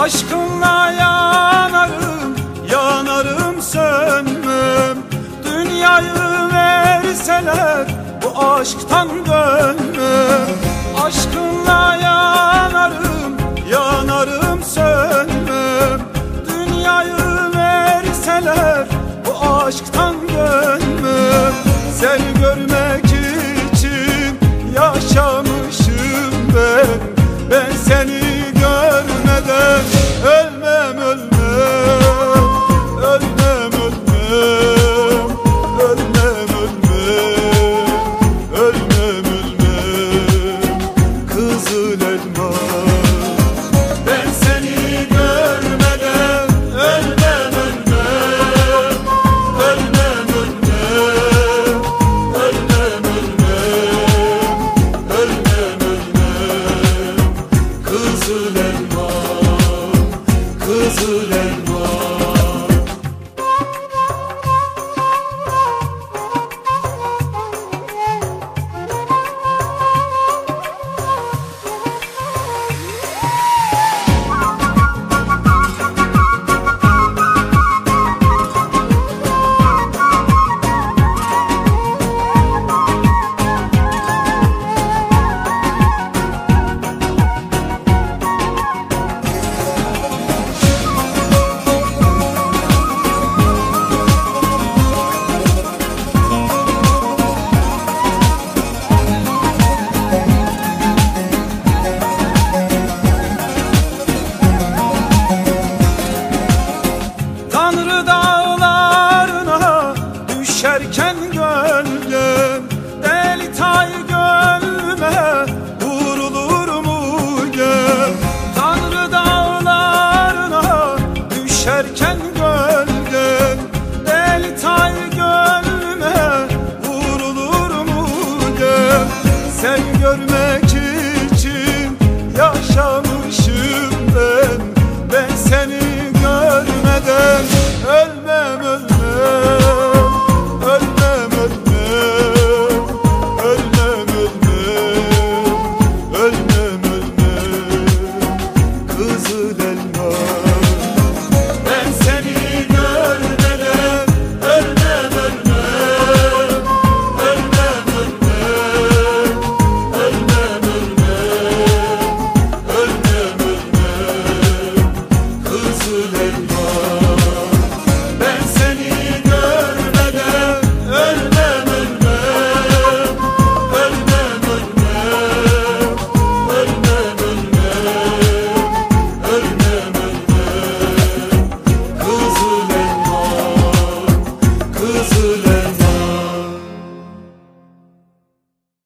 Aşkınla yanarım, yanarım sönmem. Dünyayı verseler bu aşktan dönmem. Aşkınla yanarım, yanarım sönmem. Dünyayı verseler bu aşktan dönmem. Seni